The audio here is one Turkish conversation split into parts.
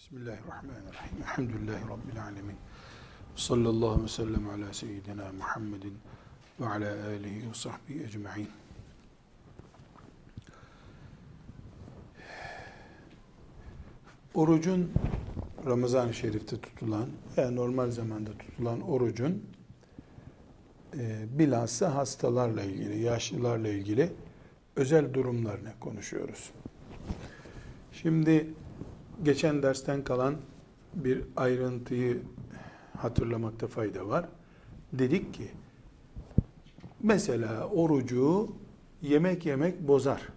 Bismillahirrahmanirrahim. Elhamdülillahi Rabbil alemin. Sallallahu ve sellem ala seyyidina Muhammedin ve ala alihi ve sahbihi ecma'in. Orucun Ramazan-ı Şerif'te tutulan veya normal zamanda tutulan orucun e, bilhassa hastalarla ilgili, yaşlılarla ilgili özel durumlarını konuşuyoruz. Şimdi geçen dersten kalan bir ayrıntıyı hatırlamakta fayda var. Dedik ki mesela orucu yemek yemek bozar.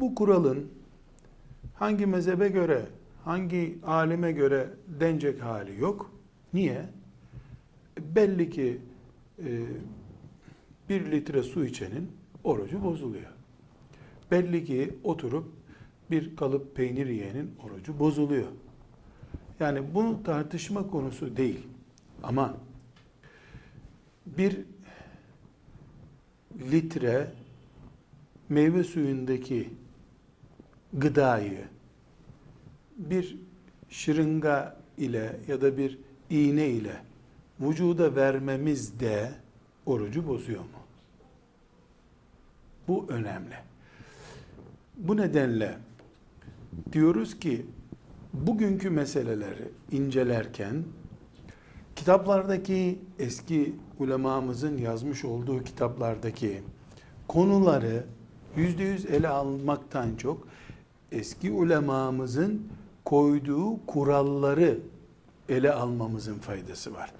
Bu kuralın hangi mezhebe göre, hangi alime göre denecek hali yok. Niye? Belli ki e, bir litre su içenin orucu bozuluyor. Belli ki oturup bir kalıp peynir yiyenin orucu bozuluyor. Yani bunu tartışma konusu değil. Ama bir litre meyve suyundaki gıdayı bir şırınga ile ya da bir iğne ile vücuda vermemiz de orucu bozuyor mu? Bu önemli. Bu nedenle diyoruz ki bugünkü meseleleri incelerken kitaplardaki eski ulemamızın yazmış olduğu kitaplardaki konuları yüzde yüz ele almaktan çok eski ulemamızın koyduğu kuralları ele almamızın faydası var.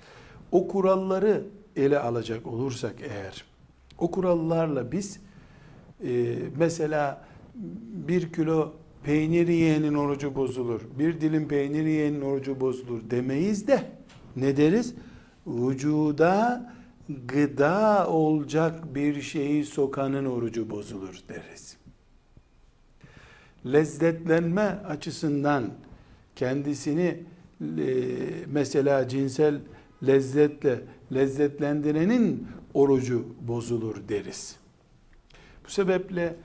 O kuralları ele alacak olursak eğer o kurallarla biz e, mesela bir kilo peynir yiyenin orucu bozulur, bir dilim peynir yiyenin orucu bozulur demeyiz de ne deriz? Vücuda gıda olacak bir şeyi sokanın orucu bozulur deriz. Lezzetlenme açısından kendisini e, mesela cinsel lezzetle lezzetlendirenin orucu bozulur deriz. Bu sebeple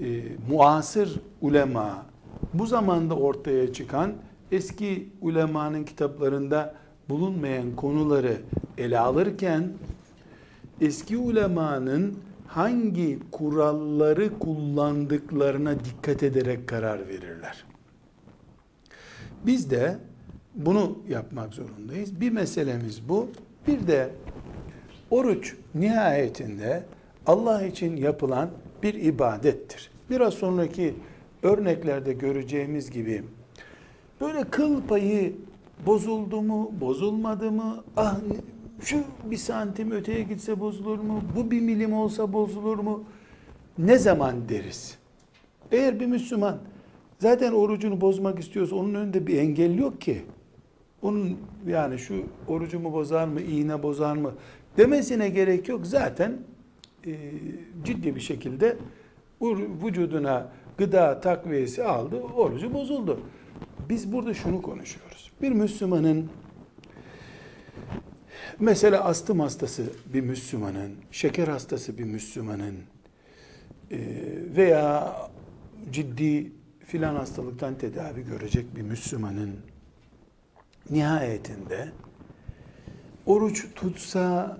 e, muasır ulema bu zamanda ortaya çıkan eski ulemanın kitaplarında bulunmayan konuları ele alırken eski ulemanın hangi kuralları kullandıklarına dikkat ederek karar verirler. Biz de bunu yapmak zorundayız. Bir meselemiz bu. Bir de oruç nihayetinde Allah için yapılan bir ibadettir. Biraz sonraki örneklerde göreceğimiz gibi böyle kıl payı bozuldu mu, bozulmadı mı, ah şu bir santim öteye gitse bozulur mu, bu bir milim olsa bozulur mu, ne zaman deriz? Eğer bir Müslüman zaten orucunu bozmak istiyorsa onun önünde bir engel yok ki. Onun yani şu orucumu bozar mı, iğne bozar mı demesine gerek yok. Zaten ciddi bir şekilde vücuduna gıda takviyesi aldı, orucu bozuldu. Biz burada şunu konuşuyoruz. Bir Müslümanın mesela astım hastası bir Müslümanın, şeker hastası bir Müslümanın e, veya ciddi filan hastalıktan tedavi görecek bir Müslümanın nihayetinde oruç tutsa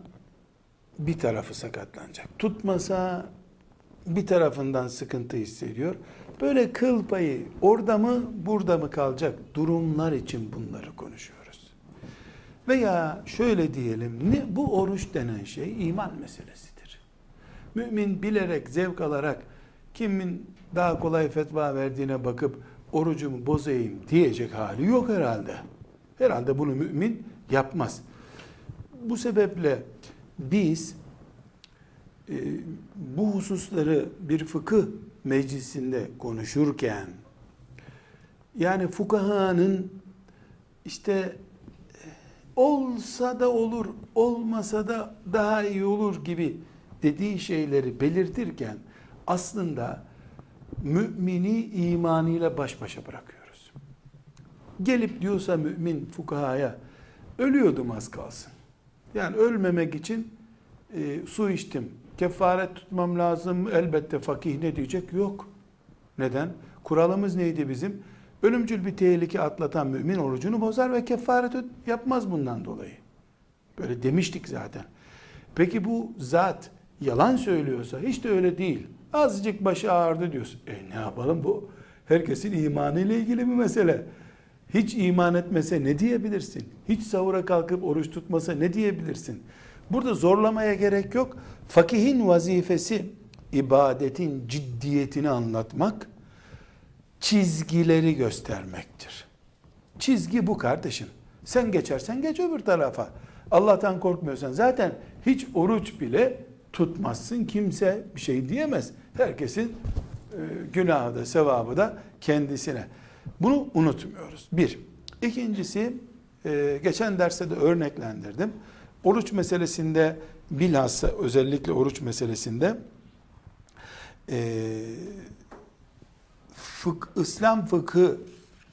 bir tarafı sakatlanacak. Tutmasa bir tarafından sıkıntı hissediyor. Böyle kıl payı orada mı burada mı kalacak durumlar için bunları konuşuyoruz. Veya şöyle diyelim ne, bu oruç denen şey iman meselesidir. Mümin bilerek zevk alarak kimin daha kolay fetva verdiğine bakıp orucumu bozayım diyecek hali yok herhalde. Herhalde bunu mümin yapmaz. Bu sebeple biz e, bu hususları bir fıkıh meclisinde konuşurken yani fukahanın işte olsa da olur, olmasa da daha iyi olur gibi dediği şeyleri belirtirken aslında mümini imanıyla baş başa bırakıyoruz. Gelip diyorsa mümin fukahaya ölüyordum az kalsın. Yani ölmemek için e, su içtim, kefaret tutmam lazım, elbette fakih ne diyecek? Yok. Neden? Kuralımız neydi bizim? ölümcül bir tehlike atlatan mümin orucunu bozar ve kefaret yapmaz bundan dolayı. Böyle demiştik zaten. Peki bu zat yalan söylüyorsa hiç de öyle değil. Azıcık başı ağrıdı diyorsun. E ne yapalım bu? Herkesin imanı ile ilgili bir mesele. Hiç iman etmese ne diyebilirsin? Hiç sahura kalkıp oruç tutmasa ne diyebilirsin? Burada zorlamaya gerek yok. Fakihin vazifesi ibadetin ciddiyetini anlatmak, çizgileri göstermektir. Çizgi bu kardeşim. Sen geçersen geç öbür tarafa. Allah'tan korkmuyorsan zaten hiç oruç bile tutmazsın. Kimse bir şey diyemez. Herkesin e, günahı da sevabı da kendisine. Bunu unutmuyoruz. Bir. İkincisi e, geçen derste de örneklendirdim. Oruç meselesinde bilhassa özellikle oruç meselesinde e, fık, İslam Fıkı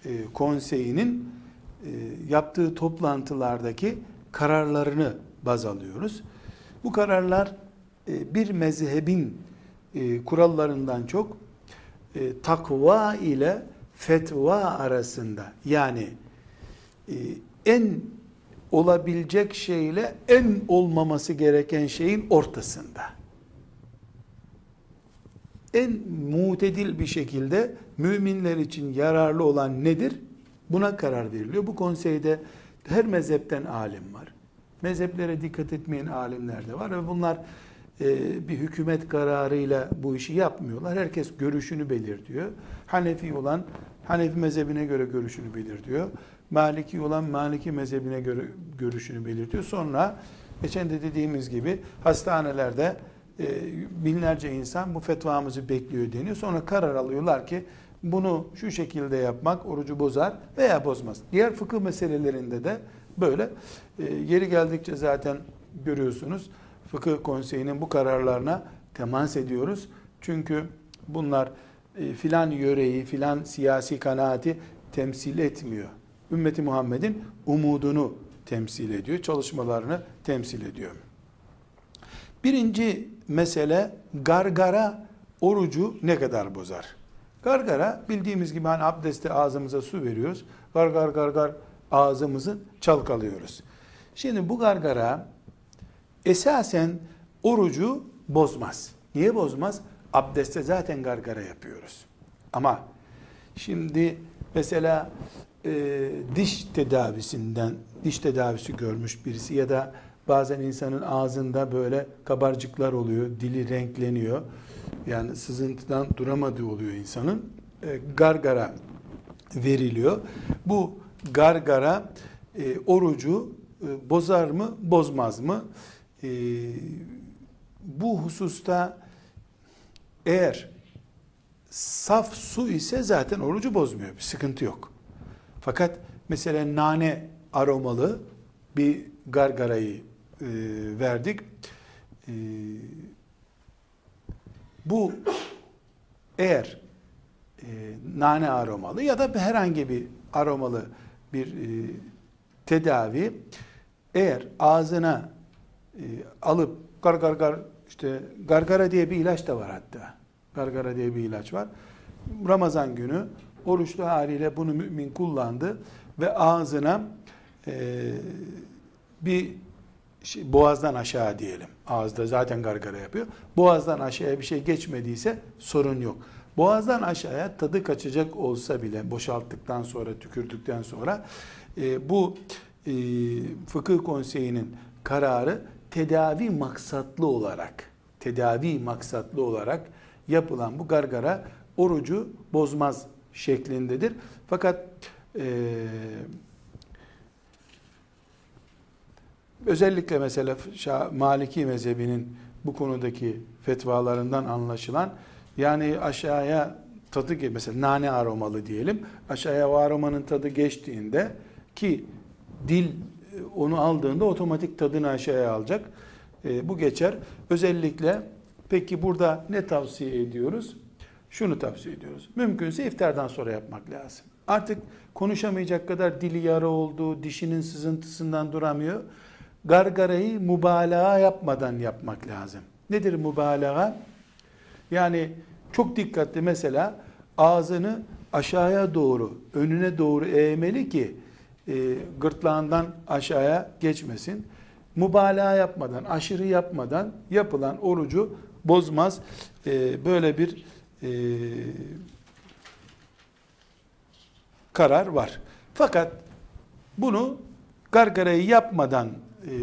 e, Konseyi'nin e, yaptığı toplantılardaki kararlarını baz alıyoruz. Bu kararlar bir mezhebin kurallarından çok e, takva ile fetva arasında yani e, en olabilecek şeyle en olmaması gereken şeyin ortasında. En mutedil bir şekilde müminler için yararlı olan nedir? Buna karar veriliyor. Bu konseyde her mezhepten alim var. Mezheplere dikkat etmeyen alimler de var ve bunlar bir hükümet kararıyla bu işi yapmıyorlar. Herkes görüşünü belirtiyor. Hanefi olan Hanefi mezhebine göre görüşünü belirtiyor. Maliki olan Maliki mezhebine göre görüşünü belirtiyor. Sonra geçen de dediğimiz gibi hastanelerde e, binlerce insan bu fetvamızı bekliyor deniyor. Sonra karar alıyorlar ki bunu şu şekilde yapmak orucu bozar veya bozmaz. Diğer fıkıh meselelerinde de böyle. E, yeri geldikçe zaten görüyorsunuz fıkıh konseyinin bu kararlarına temas ediyoruz. Çünkü bunlar e, filan yöreyi, filan siyasi kanaati temsil etmiyor. Ümmeti Muhammed'in umudunu temsil ediyor, çalışmalarını temsil ediyor. Birinci mesele gargara orucu ne kadar bozar? Gargara bildiğimiz gibi hani abdeste ağzımıza su veriyoruz. Gargar gargar ağzımızı çalkalıyoruz. Şimdi bu gargara esasen orucu bozmaz. Niye bozmaz? Abdeste zaten gargara yapıyoruz. Ama şimdi mesela e, diş tedavisinden, diş tedavisi görmüş birisi ya da bazen insanın ağzında böyle kabarcıklar oluyor, dili renkleniyor. Yani sızıntıdan duramadığı oluyor insanın. E, gargara veriliyor. Bu gargara e, orucu e, bozar mı, bozmaz mı? E, bu hususta eğer saf su ise zaten orucu bozmuyor. Bir sıkıntı yok. Fakat mesela nane aromalı bir gargarayı e, verdik. E, bu eğer e, nane aromalı ya da herhangi bir aromalı bir e, tedavi eğer ağzına e, alıp gar gar gar işte gargara diye bir ilaç da var hatta. Gargara diye bir ilaç var. Ramazan günü oruçlu haliyle bunu mümin kullandı ve ağzına e, bir şey, boğazdan aşağı diyelim. Ağızda zaten gargara yapıyor. Boğazdan aşağıya bir şey geçmediyse sorun yok. Boğazdan aşağıya tadı kaçacak olsa bile boşalttıktan sonra, tükürdükten sonra e, bu e, fıkıh konseyinin kararı tedavi maksatlı olarak tedavi maksatlı olarak yapılan bu gargara orucu bozmaz şeklindedir. Fakat e, özellikle mesela Maliki mezhebinin bu konudaki fetvalarından anlaşılan yani aşağıya tadı mesela nane aromalı diyelim aşağıya o aromanın tadı geçtiğinde ki dil onu aldığında otomatik tadını aşağıya alacak. E, bu geçer. Özellikle peki burada ne tavsiye ediyoruz? Şunu tavsiye ediyoruz. Mümkünse iftardan sonra yapmak lazım. Artık konuşamayacak kadar dili yara oldu, dişinin sızıntısından duramıyor. Gargarayı mübalağa yapmadan yapmak lazım. Nedir mübalağa? Yani çok dikkatli mesela ağzını aşağıya doğru, önüne doğru eğmeli ki e, gırtlağından aşağıya geçmesin. Mübalağa yapmadan, aşırı yapmadan yapılan orucu bozmaz. E, böyle bir e, karar var. Fakat bunu gargarayı yapmadan e,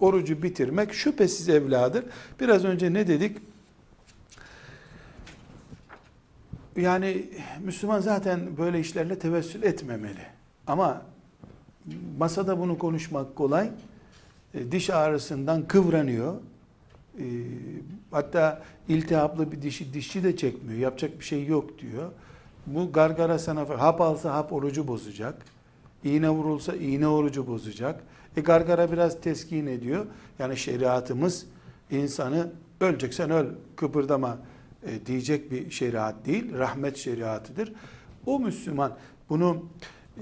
orucu bitirmek şüphesiz evladır. Biraz önce ne dedik? Yani Müslüman zaten böyle işlerle tevessül etmemeli. Ama masada bunu konuşmak kolay. E, diş ağrısından kıvranıyor. E, hatta iltihaplı bir dişi dişçi de çekmiyor. Yapacak bir şey yok diyor. Bu gargara sana hap alsa hap orucu bozacak. İğne vurulsa iğne orucu bozacak. E gargara biraz teskin ediyor. Yani şeriatımız insanı öleceksen öl kıpırdama e, diyecek bir şeriat değil. Rahmet şeriatıdır. O Müslüman bunu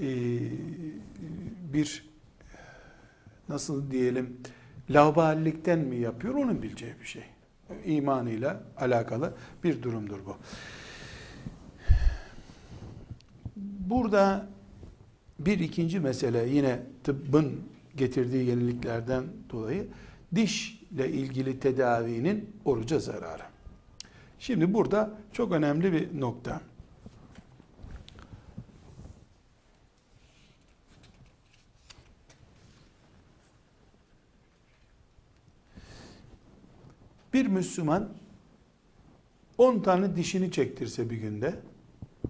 e, bir nasıl diyelim lauballikten mi yapıyor onun bileceği bir şey. İmanıyla alakalı bir durumdur bu. Burada bir ikinci mesele yine tıbbın getirdiği yeniliklerden dolayı dişle ilgili tedavinin oruca zararı. Şimdi burada çok önemli bir nokta. Bir Müslüman 10 tane dişini çektirse bir günde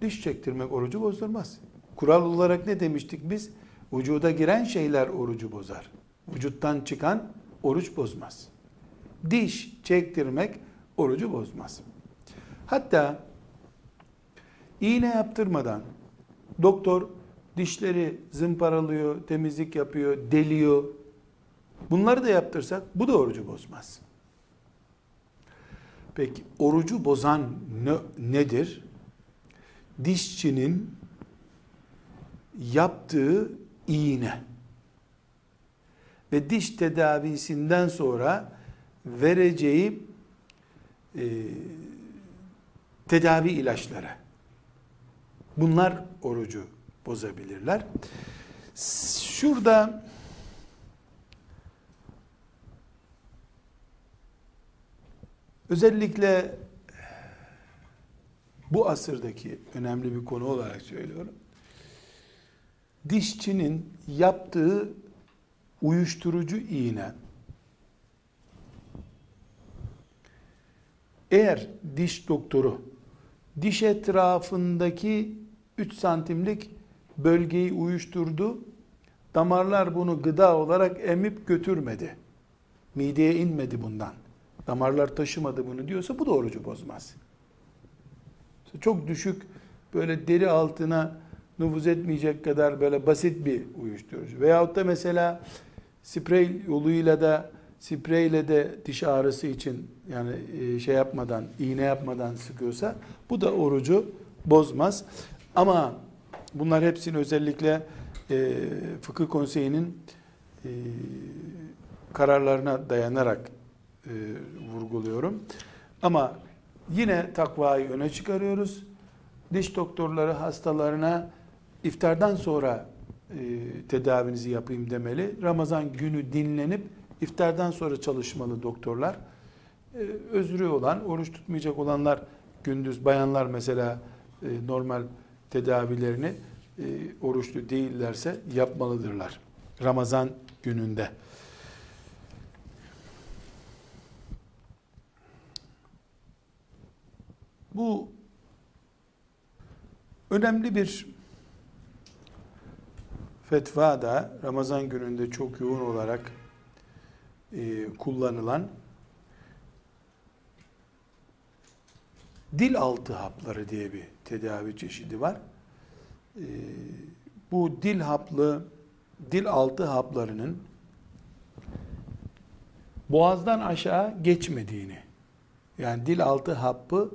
diş çektirmek orucu bozdurmaz. Kural olarak ne demiştik biz? Vücuda giren şeyler orucu bozar. Vücuttan çıkan oruç bozmaz. Diş çektirmek orucu bozmaz. Hatta iğne yaptırmadan doktor dişleri zımparalıyor, temizlik yapıyor, deliyor. Bunları da yaptırsak bu da orucu bozmaz. Peki orucu bozan ne, nedir? Dişçinin yaptığı iğne ve diş tedavisinden sonra vereceği e, tedavi ilaçları. Bunlar orucu bozabilirler. Şurada özellikle bu asırdaki önemli bir konu olarak söylüyorum. Dişçinin yaptığı uyuşturucu iğne eğer diş doktoru diş etrafındaki 3 santimlik bölgeyi uyuşturdu, damarlar bunu gıda olarak emip götürmedi. Mideye inmedi bundan. Damarlar taşımadı bunu diyorsa bu da orucu bozmaz. Çok düşük böyle deri altına nüfuz etmeyecek kadar böyle basit bir uyuşturucu. Veyahut da mesela sprey yoluyla da spreyle de diş ağrısı için yani e, şey yapmadan, iğne yapmadan sıkıyorsa bu da orucu bozmaz. Ama bunlar hepsini özellikle e, fıkıh konseyinin e, kararlarına dayanarak e, vurguluyorum. Ama yine takvayı öne çıkarıyoruz. Diş doktorları hastalarına iftardan sonra e, tedavinizi yapayım demeli. Ramazan günü dinlenip iftardan sonra çalışmalı doktorlar. E, özrü olan, oruç tutmayacak olanlar gündüz, bayanlar mesela e, normal tedavilerini e, oruçlu değillerse yapmalıdırlar. Ramazan gününde. Bu önemli bir fetva da Ramazan gününde çok yoğun olarak e, kullanılan dil altı hapları diye bir tedavi çeşidi var. E, bu dil haplı, dil altı haplarının boğazdan aşağı geçmediğini, yani dil altı hapı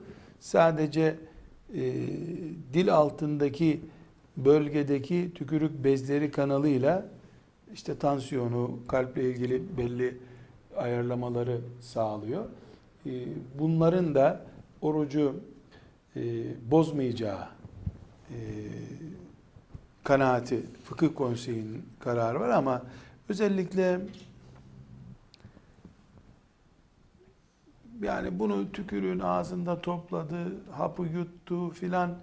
sadece e, dil altındaki bölgedeki tükürük bezleri kanalıyla işte tansiyonu, kalple ilgili belli ayarlamaları sağlıyor. Ee, bunların da orucu e, bozmayacağı e, kanaati, fıkıh konseyinin kararı var ama özellikle yani bunu tükürüğün ağzında topladı, hapı yuttu filan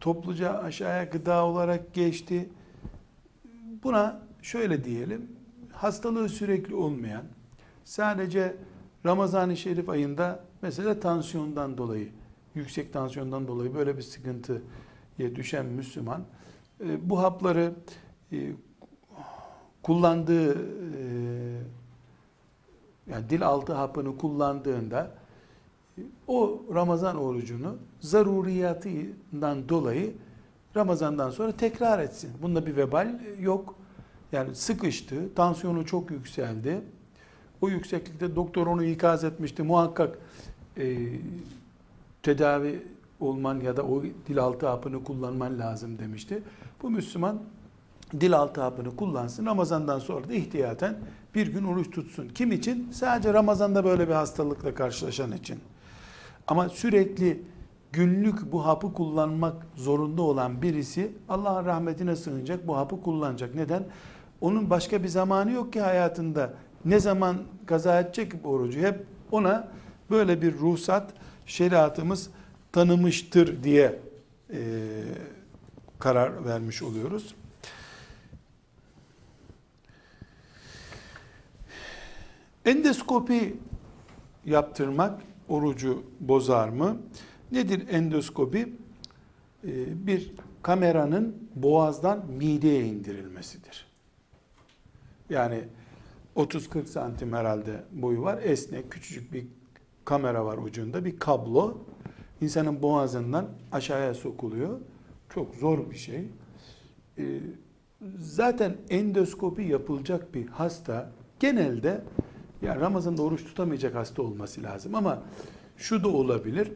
topluca aşağıya gıda olarak geçti. Buna şöyle diyelim, hastalığı sürekli olmayan, sadece Ramazan-ı Şerif ayında mesela tansiyondan dolayı, yüksek tansiyondan dolayı böyle bir sıkıntıya düşen Müslüman, e, bu hapları e, kullandığı e, yani dil altı hapını kullandığında o Ramazan orucunu zaruriyatından dolayı Ramazandan sonra tekrar etsin. Bunda bir vebal yok. Yani sıkıştı, tansiyonu çok yükseldi. O yükseklikte doktor onu ikaz etmişti. Muhakkak e, tedavi olman ya da o dil altı hapını kullanman lazım demişti. Bu Müslüman dil altı hapını kullansın. Ramazandan sonra da ihtiyaten bir gün oruç tutsun. Kim için? Sadece Ramazan'da böyle bir hastalıkla karşılaşan için. Ama sürekli günlük bu hapı kullanmak zorunda olan birisi Allah'ın rahmetine sığınacak, bu hapı kullanacak. Neden? Onun başka bir zamanı yok ki hayatında. Ne zaman kaza edecek orucu? Hep ona böyle bir ruhsat şeriatımız tanımıştır diye e, karar vermiş oluyoruz. Endoskopi yaptırmak orucu bozar mı? Nedir endoskopi? Ee, bir kameranın boğazdan mideye indirilmesidir. Yani 30-40 santim herhalde boyu var. Esnek, küçücük bir kamera var ucunda. Bir kablo insanın boğazından aşağıya sokuluyor. Çok zor bir şey. Ee, zaten endoskopi yapılacak bir hasta genelde yani Ramazan'da oruç tutamayacak hasta olması lazım ama şu da olabilir.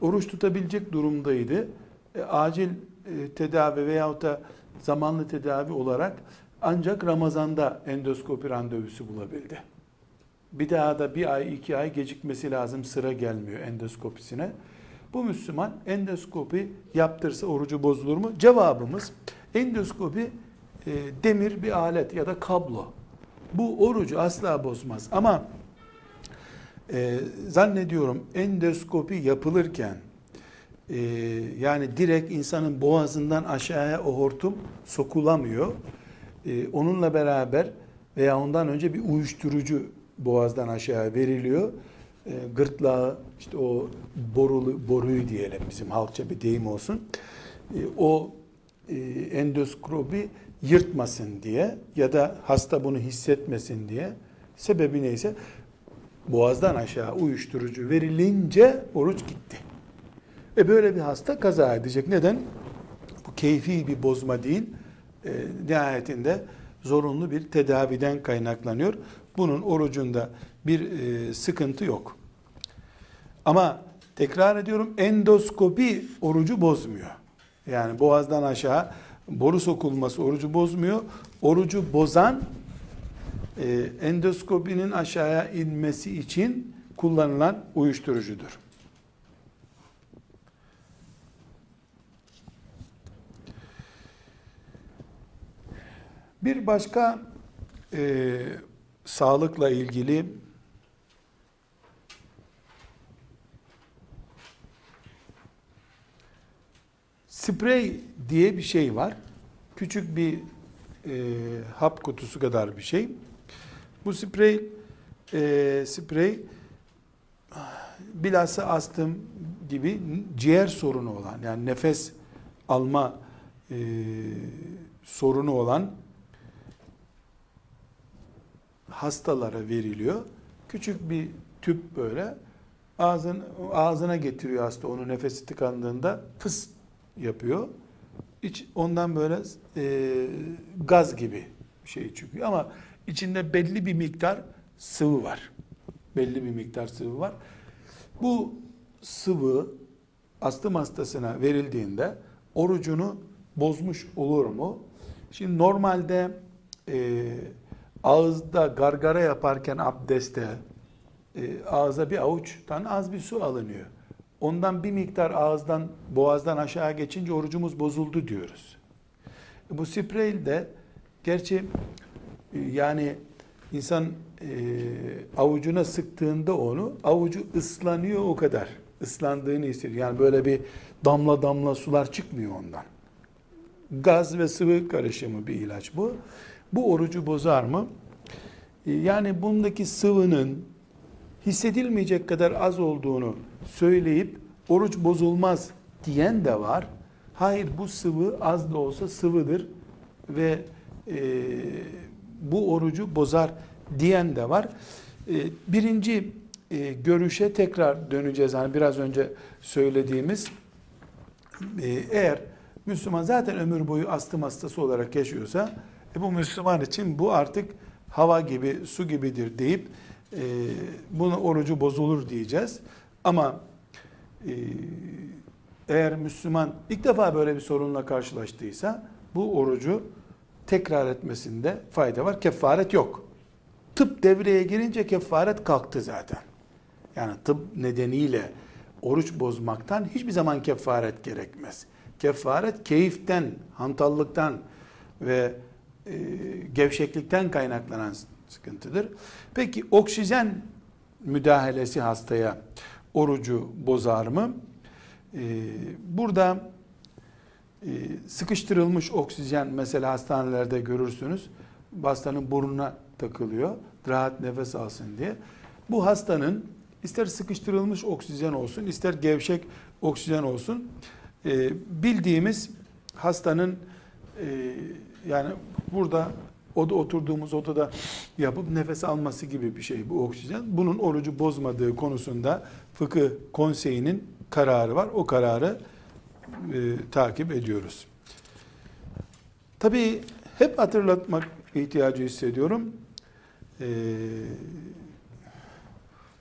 Oruç tutabilecek durumdaydı. E, acil e, tedavi veyahut da zamanlı tedavi olarak ancak Ramazan'da endoskopi randevusu bulabildi. Bir daha da bir ay, iki ay gecikmesi lazım sıra gelmiyor endoskopisine. Bu Müslüman endoskopi yaptırsa orucu bozulur mu? Cevabımız endoskopi e, demir bir alet ya da kablo. Bu orucu asla bozmaz. Ama e, zannediyorum endoskopi yapılırken e, yani direkt insanın boğazından aşağıya o hortum sokulamıyor. E, onunla beraber veya ondan önce bir uyuşturucu boğazdan aşağıya veriliyor. E, gırtlağı işte o borulu boruyu diyelim bizim halkça bir deyim olsun. E, o e, endoskopi yırtmasın diye ya da hasta bunu hissetmesin diye sebebi neyse boğazdan aşağı uyuşturucu verilince oruç gitti. Ve böyle bir hasta kaza edecek. Neden? Bu keyfi bir bozma değil. E, nihayetinde zorunlu bir tedaviden kaynaklanıyor. Bunun orucunda bir e, sıkıntı yok. Ama tekrar ediyorum endoskopi orucu bozmuyor. Yani boğazdan aşağı boru sokulması orucu bozmuyor. Orucu bozan e, endoskopinin aşağıya inmesi için kullanılan uyuşturucudur. Bir başka e, sağlıkla ilgili Sprey diye bir şey var. Küçük bir e, hap kutusu kadar bir şey. Bu sprey e, sprey bilhassa astım gibi ciğer sorunu olan yani nefes alma e, sorunu olan hastalara veriliyor. Küçük bir tüp böyle ağzın ağzına getiriyor hasta onu nefesi tıkandığında fıs yapıyor. İç, ondan böyle e, gaz gibi şey çıkıyor ama içinde belli bir miktar sıvı var. Belli bir miktar sıvı var. Bu sıvı astım hastasına verildiğinde orucunu bozmuş olur mu? Şimdi normalde e, ağızda gargara yaparken abdeste e, ağza bir avuçtan az bir su alınıyor. Ondan bir miktar ağızdan, boğazdan aşağı geçince orucumuz bozuldu diyoruz. Bu sprey de gerçi e, yani insan e, avucuna sıktığında onu avucu ıslanıyor o kadar. Islandığını hissediyor. Yani böyle bir damla damla sular çıkmıyor ondan. Gaz ve sıvı karışımı bir ilaç bu. Bu orucu bozar mı? E, yani bundaki sıvının hissedilmeyecek kadar az olduğunu söyleyip oruç bozulmaz diyen de var. Hayır bu sıvı az da olsa sıvıdır ve e, bu orucu bozar diyen de var. E, birinci e, görüşe tekrar döneceğiz. Hani biraz önce söylediğimiz e, eğer Müslüman zaten ömür boyu astım hastası olarak yaşıyorsa e, bu Müslüman için bu artık hava gibi su gibidir deyip e, bunu orucu bozulur diyeceğiz. Ama e, eğer Müslüman ilk defa böyle bir sorunla karşılaştıysa bu orucu tekrar etmesinde fayda var. Kefaret yok. Tıp devreye girince kefaret kalktı zaten. Yani tıp nedeniyle oruç bozmaktan hiçbir zaman kefaret gerekmez. Kefaret keyiften, hantallıktan ve e, gevşeklikten kaynaklanan sıkıntıdır. Peki oksijen müdahalesi hastaya orucu bozar mı? Ee, burada e, sıkıştırılmış oksijen mesela hastanelerde görürsünüz. Hastanın burnuna takılıyor. Rahat nefes alsın diye. Bu hastanın ister sıkıştırılmış oksijen olsun, ister gevşek oksijen olsun. E, bildiğimiz hastanın e, yani burada oda oturduğumuz odada yapıp nefes alması gibi bir şey bu oksijen. Bunun orucu bozmadığı konusunda fıkıh konseyinin kararı var. O kararı e, takip ediyoruz. Tabii hep hatırlatmak ihtiyacı hissediyorum. Ee,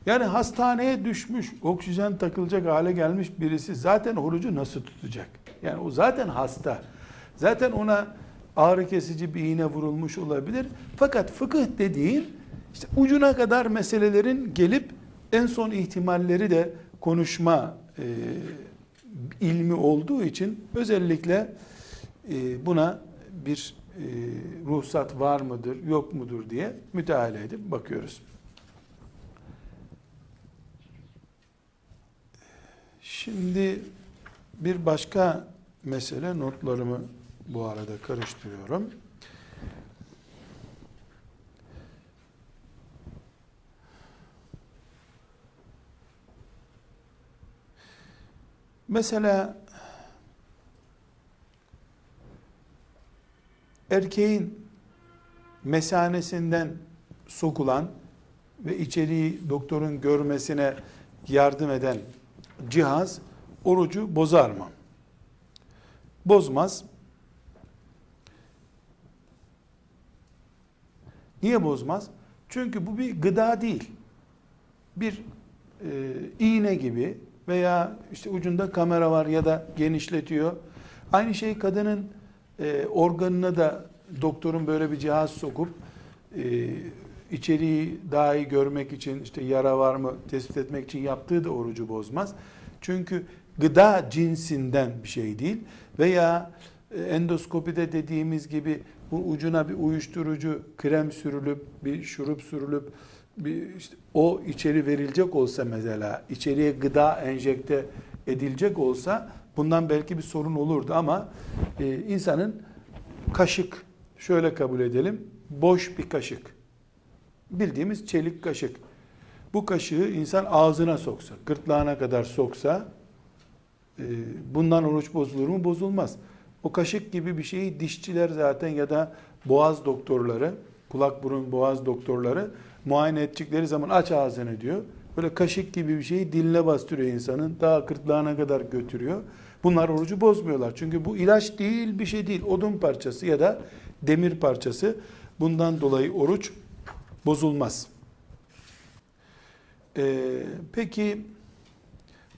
yani hastaneye düşmüş, oksijen takılacak hale gelmiş birisi zaten orucu nasıl tutacak? Yani o zaten hasta. Zaten ona ağrı kesici bir iğne vurulmuş olabilir. Fakat fıkıh dediğin işte ucuna kadar meselelerin gelip en son ihtimalleri de konuşma e, ilmi olduğu için özellikle e, buna bir e, ruhsat var mıdır yok mudur diye müteala edip bakıyoruz. Şimdi bir başka mesele notlarımı bu arada karıştırıyorum. Mesela erkeğin mesanesinden sokulan ve içeriği doktorun görmesine yardım eden cihaz orucu bozar mı? Bozmaz. Niye bozmaz? Çünkü bu bir gıda değil. Bir e, iğne gibi veya işte ucunda kamera var ya da genişletiyor. Aynı şey kadının e, organına da doktorun böyle bir cihaz sokup e, içeriği daha iyi görmek için işte yara var mı tespit etmek için yaptığı da orucu bozmaz. Çünkü gıda cinsinden bir şey değil veya endoskopide dediğimiz gibi bu ucuna bir uyuşturucu krem sürülüp bir şurup sürülüp bir işte o içeri verilecek olsa mesela içeriye gıda enjekte edilecek olsa bundan belki bir sorun olurdu ama e, insanın kaşık şöyle kabul edelim boş bir kaşık. Bildiğimiz çelik kaşık. Bu kaşığı insan ağzına soksa gırtlağına kadar soksa e, bundan oruç bozulur mu? Bozulmaz o kaşık gibi bir şeyi dişçiler zaten ya da boğaz doktorları kulak burun boğaz doktorları muayene edecekleri zaman aç ağzını diyor. Böyle kaşık gibi bir şeyi diline bastırıyor insanın. Daha kırtlağına kadar götürüyor. Bunlar orucu bozmuyorlar. Çünkü bu ilaç değil bir şey değil. Odun parçası ya da demir parçası. Bundan dolayı oruç bozulmaz. Ee, peki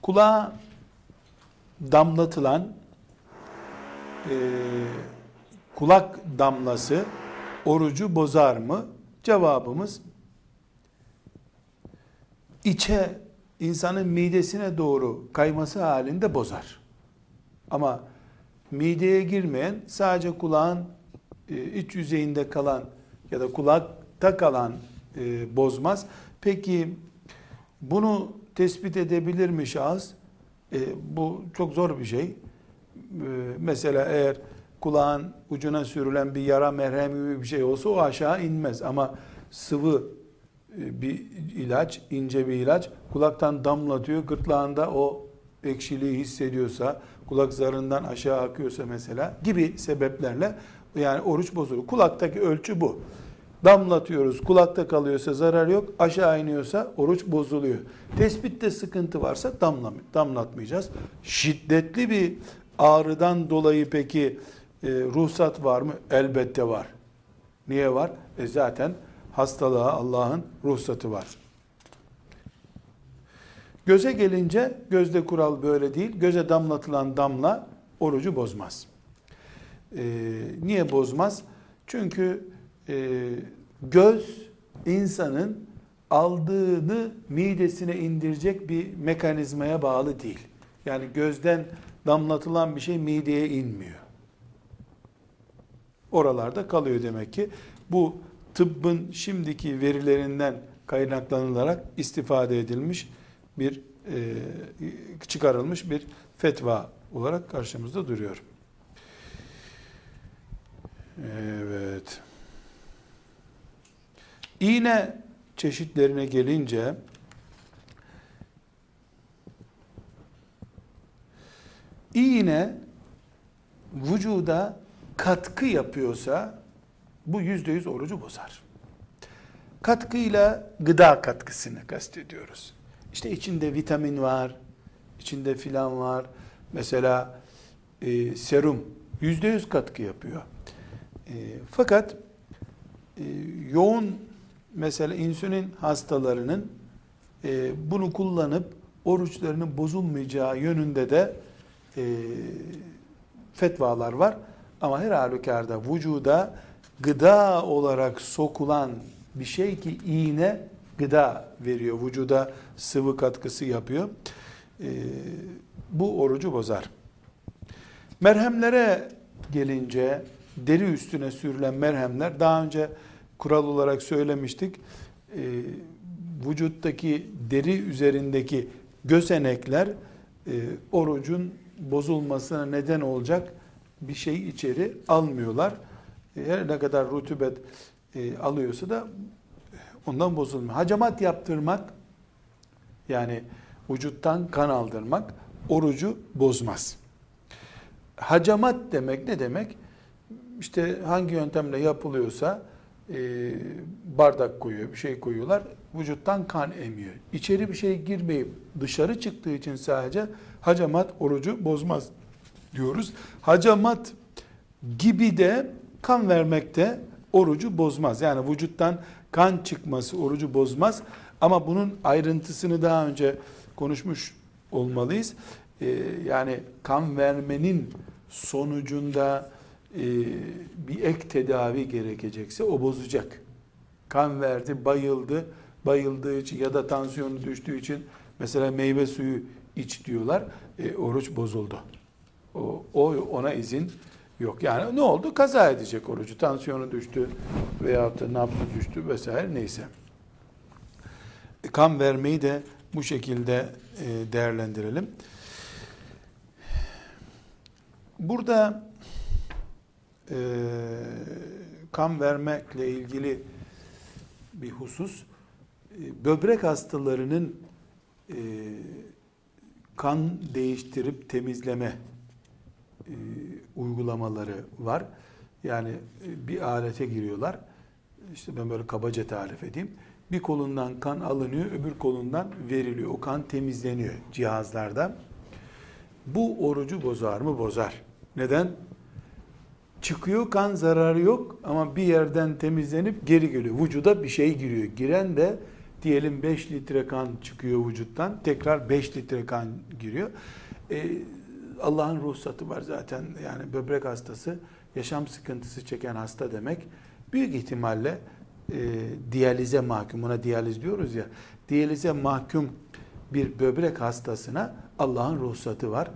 kulağa damlatılan e, kulak damlası orucu bozar mı? Cevabımız içe insanın midesine doğru kayması halinde bozar. Ama mideye girmeyen sadece kulağın e, iç yüzeyinde kalan ya da kulakta kalan e, bozmaz. Peki bunu tespit edebilir mi şahıs? E, bu çok zor bir şey. E, mesela eğer kulağın ucuna sürülen bir yara merhem gibi bir şey olsa o aşağı inmez. Ama sıvı e, bir ilaç, ince bir ilaç kulaktan damlatıyor. Gırtlağında o ekşiliği hissediyorsa, kulak zarından aşağı akıyorsa mesela gibi sebeplerle yani oruç bozulur. Kulaktaki ölçü bu. Damlatıyoruz, kulakta kalıyorsa zarar yok, aşağı iniyorsa oruç bozuluyor. Tespitte sıkıntı varsa damlatmayacağız. Şiddetli bir ağrıdan dolayı peki e, ruhsat var mı? Elbette var. Niye var? E zaten hastalığa Allah'ın ruhsatı var. Göze gelince gözde kural böyle değil. Göze damlatılan damla orucu bozmaz. Ee, niye bozmaz? Çünkü e, göz insanın aldığını midesine indirecek bir mekanizmaya bağlı değil. Yani gözden damlatılan bir şey mideye inmiyor. Oralarda kalıyor demek ki. Bu tıbbın şimdiki verilerinden kaynaklanılarak istifade edilmiş bir e, çıkarılmış bir fetva olarak karşımızda duruyor. Evet. İğne çeşitlerine gelince iğne vücuda katkı yapıyorsa bu yüzde yüz orucu bozar. Katkıyla gıda katkısını kastediyoruz. İşte içinde vitamin var, içinde filan var. Mesela e, serum yüzde yüz katkı yapıyor. E, fakat e, yoğun mesela insülin hastalarının e, bunu kullanıp oruçlarının bozulmayacağı yönünde de e, fetvalar var. Ama her halükarda vücuda gıda olarak sokulan bir şey ki iğne gıda veriyor. Vücuda sıvı katkısı yapıyor. Ee, bu orucu bozar. Merhemlere gelince deri üstüne sürülen merhemler daha önce kural olarak söylemiştik. Ee, vücuttaki deri üzerindeki gözenekler e, orucun bozulmasına neden olacak bir şey içeri almıyorlar. E, her ne kadar rutubet e, alıyorsa da ondan bozulmuyor. Hacamat yaptırmak yani vücuttan kan aldırmak orucu bozmaz. Hacamat demek ne demek? İşte hangi yöntemle yapılıyorsa e, bardak koyuyor, bir şey koyuyorlar. Vücuttan kan emiyor. İçeri bir şey girmeyip dışarı çıktığı için sadece hacamat orucu bozmaz diyoruz. Hacamat gibi de kan vermekte orucu bozmaz. Yani vücuttan kan çıkması orucu bozmaz. Ama bunun ayrıntısını daha önce konuşmuş olmalıyız. Ee, yani kan vermenin sonucunda e, bir ek tedavi gerekecekse o bozacak. Kan verdi, bayıldı, bayıldığı için ya da tansiyonu düştüğü için mesela meyve suyu iç diyorlar. E, oruç bozuldu. O, o ona izin yok. Yani ne oldu? Kaza edecek orucu. Tansiyonu düştü veyahut da nabzı düştü vesaire neyse. E, kan vermeyi de bu şekilde e, değerlendirelim. Burada e, kan vermekle ilgili bir husus e, böbrek hastalarının e, kan değiştirip temizleme e, uygulamaları var. Yani e, bir alete giriyorlar. İşte ben böyle kabaca tarif edeyim. Bir kolundan kan alınıyor, öbür kolundan veriliyor. O kan temizleniyor cihazlarda. Bu orucu bozar mı? Bozar. Neden? Çıkıyor kan zararı yok ama bir yerden temizlenip geri geliyor. Vücuda bir şey giriyor. Giren de diyelim 5 litre kan çıkıyor vücuttan. Tekrar 5 litre kan giriyor. Ee, Allah'ın ruhsatı var zaten. Yani böbrek hastası yaşam sıkıntısı çeken hasta demek. Büyük ihtimalle e, diyalize mahkum, ona diyaliz diyoruz ya, diyalize mahkum bir böbrek hastasına Allah'ın ruhsatı var.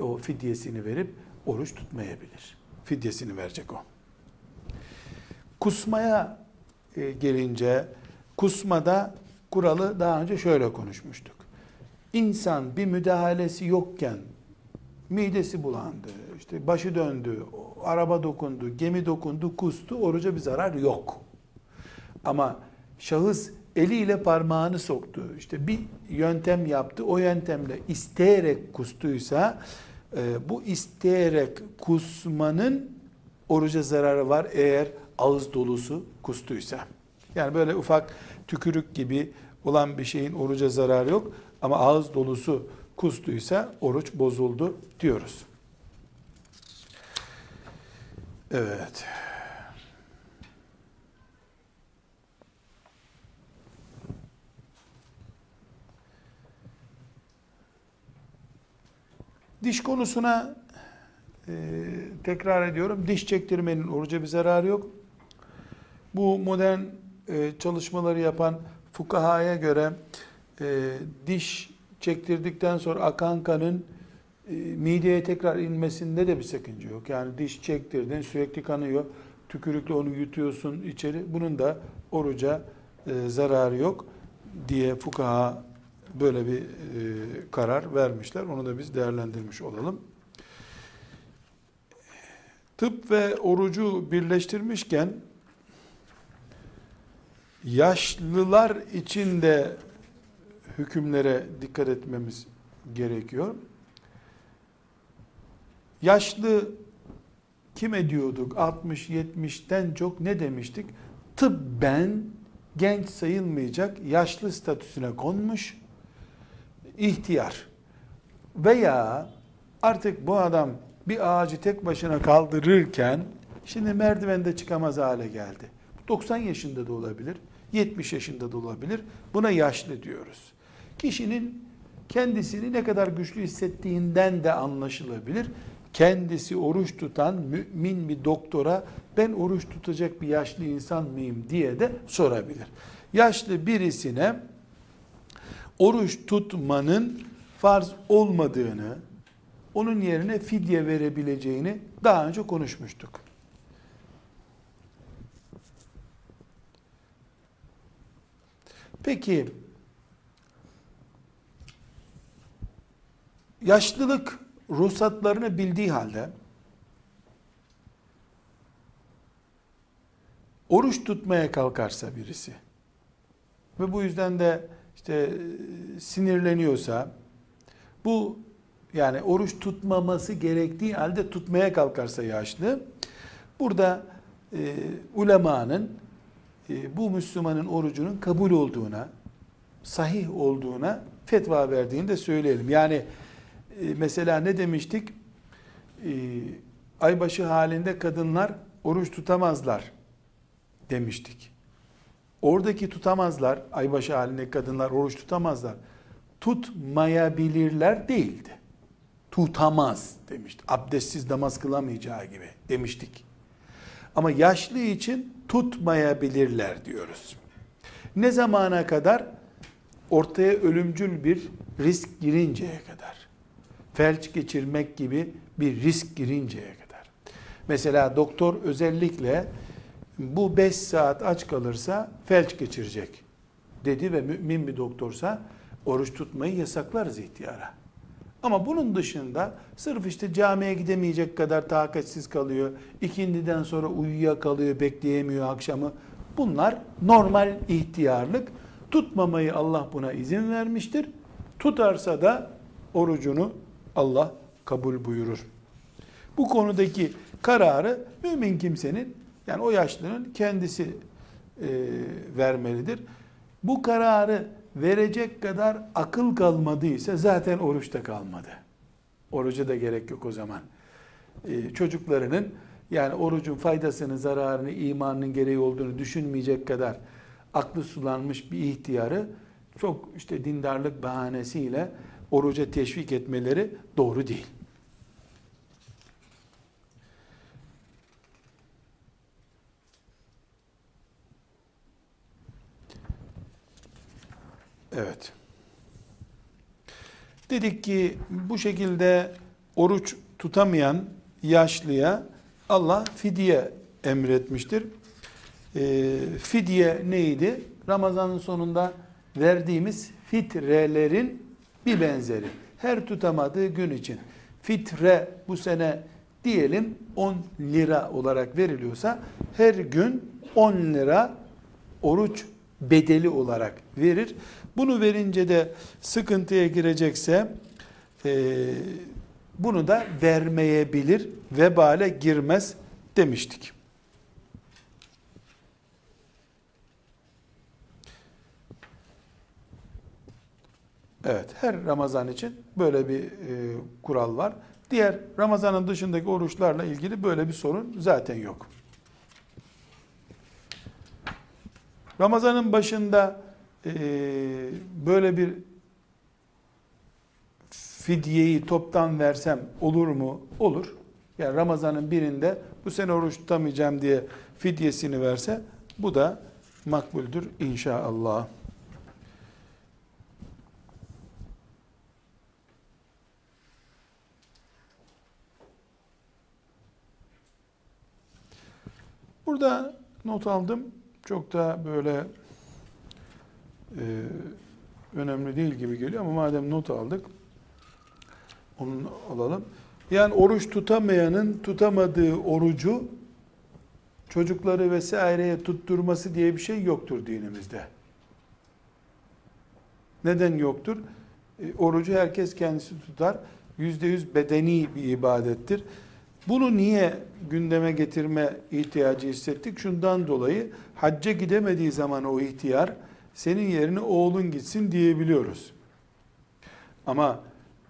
O fidyesini verip oruç tutmayabilir. Fidyesini verecek o. Kusmaya e, gelince kusmada kuralı daha önce şöyle konuşmuştuk. İnsan bir müdahalesi yokken midesi bulandı, işte başı döndü, araba dokundu, gemi dokundu, kustu, oruca bir zarar yok. Ama şahıs eliyle parmağını soktu, işte bir yöntem yaptı, o yöntemle isteyerek kustuysa, e, bu isteyerek kusmanın oruca zararı var eğer ağız dolusu kustuysa. Yani böyle ufak tükürük gibi olan bir şeyin oruca zararı yok ama ağız dolusu kustuysa oruç bozuldu diyoruz. Evet. Diş konusuna e, tekrar ediyorum. Diş çektirmenin oruca bir zararı yok. Bu modern e, çalışmaları yapan fukahaya göre e, diş çektirdikten sonra akan kanın e, mideye tekrar inmesinde de bir sakınca yok. Yani diş çektirdin sürekli kanıyor. Tükürükle onu yutuyorsun içeri. Bunun da oruca e, zararı yok diye fukaha böyle bir karar vermişler. Onu da biz değerlendirmiş olalım. Tıp ve orucu birleştirmişken yaşlılar için de hükümlere dikkat etmemiz gerekiyor. Yaşlı kime diyorduk? 60-70'ten çok ne demiştik? Tıbben genç sayılmayacak yaşlı statüsüne konmuş ihtiyar veya artık bu adam bir ağacı tek başına kaldırırken şimdi merdivende çıkamaz hale geldi. 90 yaşında da olabilir, 70 yaşında da olabilir. Buna yaşlı diyoruz. Kişinin kendisini ne kadar güçlü hissettiğinden de anlaşılabilir. Kendisi oruç tutan mümin bir doktora ben oruç tutacak bir yaşlı insan mıyım diye de sorabilir. Yaşlı birisine oruç tutmanın farz olmadığını, onun yerine fidye verebileceğini daha önce konuşmuştuk. Peki yaşlılık ruhsatlarını bildiği halde oruç tutmaya kalkarsa birisi ve bu yüzden de işte sinirleniyorsa bu yani oruç tutmaması gerektiği halde tutmaya kalkarsa yaşlı burada e, ulemanın bu Müslümanın orucunun kabul olduğuna sahih olduğuna fetva verdiğini de söyleyelim. Yani e, mesela ne demiştik? E, aybaşı halinde kadınlar oruç tutamazlar demiştik. Oradaki tutamazlar, aybaşı halinde kadınlar oruç tutamazlar. Tutmayabilirler değildi. Tutamaz demişti. Abdestsiz namaz kılamayacağı gibi demiştik. Ama yaşlı için tutmayabilirler diyoruz. Ne zamana kadar? Ortaya ölümcül bir risk girinceye kadar. Felç geçirmek gibi bir risk girinceye kadar. Mesela doktor özellikle bu 5 saat aç kalırsa felç geçirecek dedi ve mümin bir doktorsa oruç tutmayı yasaklarız ihtiyara. Ama bunun dışında sırf işte camiye gidemeyecek kadar takatsiz kalıyor, ikindiden sonra uyuyakalıyor, bekleyemiyor akşamı. Bunlar normal ihtiyarlık. Tutmamayı Allah buna izin vermiştir. Tutarsa da orucunu Allah kabul buyurur. Bu konudaki kararı mümin kimsenin yani o yaşlının kendisi e, vermelidir. Bu kararı verecek kadar akıl kalmadıysa zaten oruçta kalmadı. Oruca da gerek yok o zaman. Ee, çocuklarının yani orucun faydasını, zararını, imanının gereği olduğunu düşünmeyecek kadar aklı sulanmış bir ihtiyarı çok işte dindarlık bahanesiyle oruca teşvik etmeleri doğru değil. Evet. Dedik ki bu şekilde oruç tutamayan yaşlıya Allah fidye emretmiştir. E, fidye neydi? Ramazanın sonunda verdiğimiz fitrelerin bir benzeri. Her tutamadığı gün için fitre bu sene diyelim 10 lira olarak veriliyorsa her gün 10 lira oruç bedeli olarak verir. Bunu verince de sıkıntıya girecekse e, bunu da vermeyebilir, vebale girmez demiştik. Evet, her Ramazan için böyle bir e, kural var. Diğer Ramazan'ın dışındaki oruçlarla ilgili böyle bir sorun zaten yok. Ramazan'ın başında e, böyle bir fidyeyi toptan versem olur mu? Olur. Yani Ramazan'ın birinde bu sene oruç tutamayacağım diye fidyesini verse bu da makbuldür inşallah. Burada not aldım. Çok da böyle önemli değil gibi geliyor ama madem not aldık onu alalım. Yani oruç tutamayanın tutamadığı orucu çocukları vesaireye tutturması diye bir şey yoktur dinimizde. Neden yoktur? E, orucu herkes kendisi tutar. Yüzde yüz bedeni bir ibadettir. Bunu niye gündeme getirme ihtiyacı hissettik? Şundan dolayı hacca gidemediği zaman o ihtiyar senin yerine oğlun gitsin diyebiliyoruz. Ama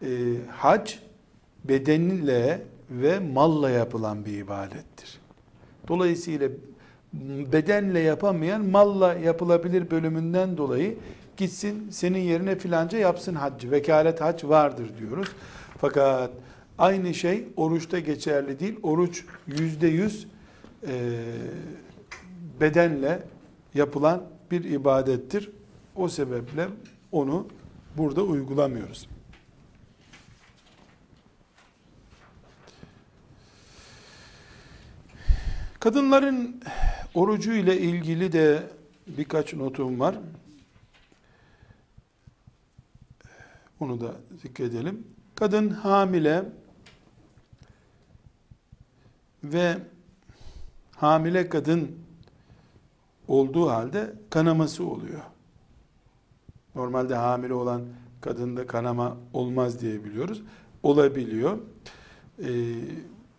e, hac bedenle ve malla yapılan bir ibadettir. Dolayısıyla bedenle yapamayan malla yapılabilir bölümünden dolayı gitsin senin yerine filanca yapsın haccı. Vekalet hac vardır diyoruz. Fakat Aynı şey oruçta geçerli değil. Oruç yüzde yüz e, bedenle yapılan bir ibadettir. O sebeple onu burada uygulamıyoruz. Kadınların orucu ile ilgili de birkaç notum var. Onu da zikredelim. Kadın hamile ve hamile kadın olduğu halde kanaması oluyor. Normalde hamile olan kadında kanama olmaz diye biliyoruz. Olabiliyor. Ee,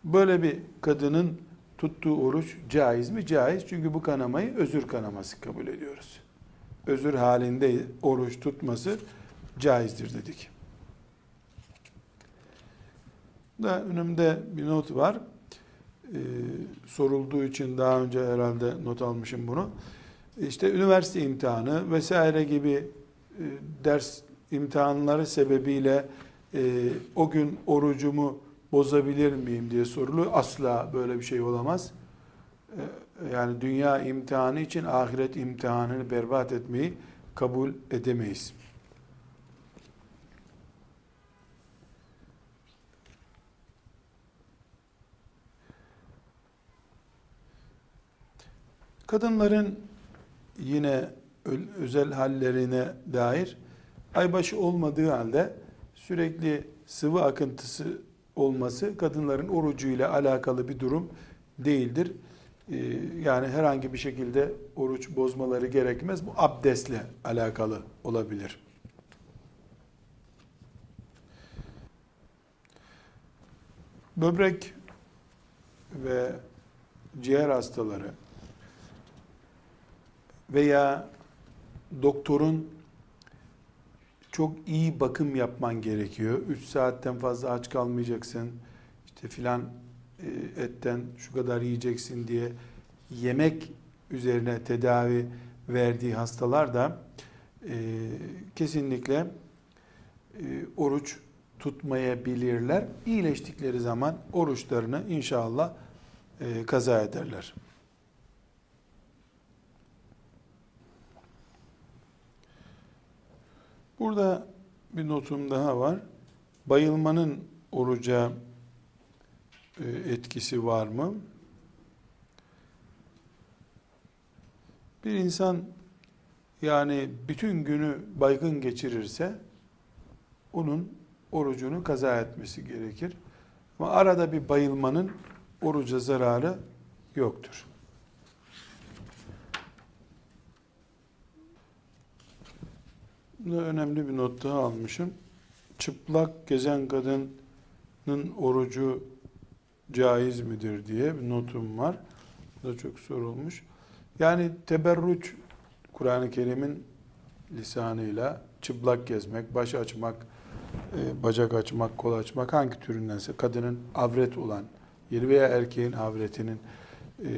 böyle bir kadının tuttuğu oruç caiz mi? Caiz. Çünkü bu kanamayı özür kanaması kabul ediyoruz. Özür halinde oruç tutması caizdir dedik. Da önümde bir not var e, sorulduğu için daha önce herhalde not almışım bunu. İşte üniversite imtihanı vesaire gibi e, ders imtihanları sebebiyle e, o gün orucumu bozabilir miyim diye soruluyor. Asla böyle bir şey olamaz. E, yani dünya imtihanı için ahiret imtihanını berbat etmeyi kabul edemeyiz. Kadınların yine özel hallerine dair aybaşı olmadığı halde sürekli sıvı akıntısı olması kadınların orucuyla alakalı bir durum değildir. Ee, yani herhangi bir şekilde oruç bozmaları gerekmez. Bu abdestle alakalı olabilir. Böbrek ve ciğer hastaları veya doktorun çok iyi bakım yapman gerekiyor. 3 saatten fazla aç kalmayacaksın. İşte filan e, etten şu kadar yiyeceksin diye yemek üzerine tedavi verdiği hastalar da e, kesinlikle e, oruç tutmayabilirler. İyileştikleri zaman oruçlarını inşallah e, kaza ederler. Burada bir notum daha var. Bayılmanın oruca e, etkisi var mı? Bir insan yani bütün günü baygın geçirirse onun orucunu kaza etmesi gerekir. Ama arada bir bayılmanın oruca zararı yoktur. Burada önemli bir not daha almışım. Çıplak gezen kadının orucu caiz midir diye bir notum var. Bu da çok sorulmuş. Yani teberrüç Kur'an-ı Kerim'in lisanıyla çıplak gezmek, baş açmak, e, bacak açmak, kol açmak hangi türündense kadının avret olan yeri veya erkeğin avretinin e,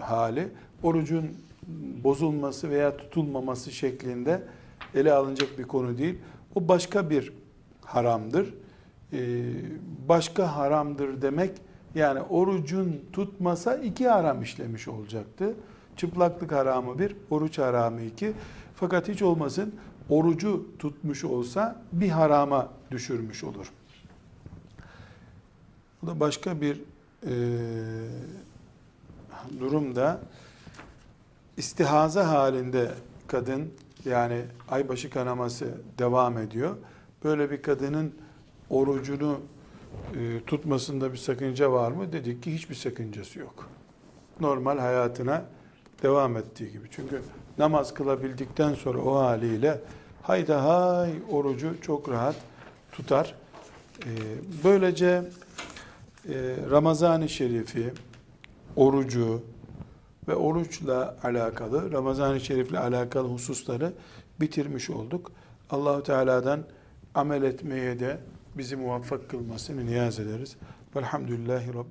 hali orucun bozulması veya tutulmaması şeklinde ele alınacak bir konu değil. O başka bir haramdır. E, başka haramdır demek yani orucun tutmasa iki haram işlemiş olacaktı. Çıplaklık haramı bir, oruç haramı iki. Fakat hiç olmasın orucu tutmuş olsa bir harama düşürmüş olur. Bu da başka bir e, durumda istihaza halinde kadın yani aybaşı kanaması devam ediyor. Böyle bir kadının orucunu e, tutmasında bir sakınca var mı? Dedik ki hiçbir sakıncası yok. Normal hayatına devam ettiği gibi. Çünkü namaz kılabildikten sonra o haliyle hayda hay orucu çok rahat tutar. E, böylece e, Ramazan-ı Şerif'i, orucu ve oruçla alakalı, Ramazan-ı Şerif'le alakalı hususları bitirmiş olduk. Allahu Teala'dan amel etmeye de bizi muvaffak kılmasını niyaz ederiz. Velhamdülillahi Rabbi.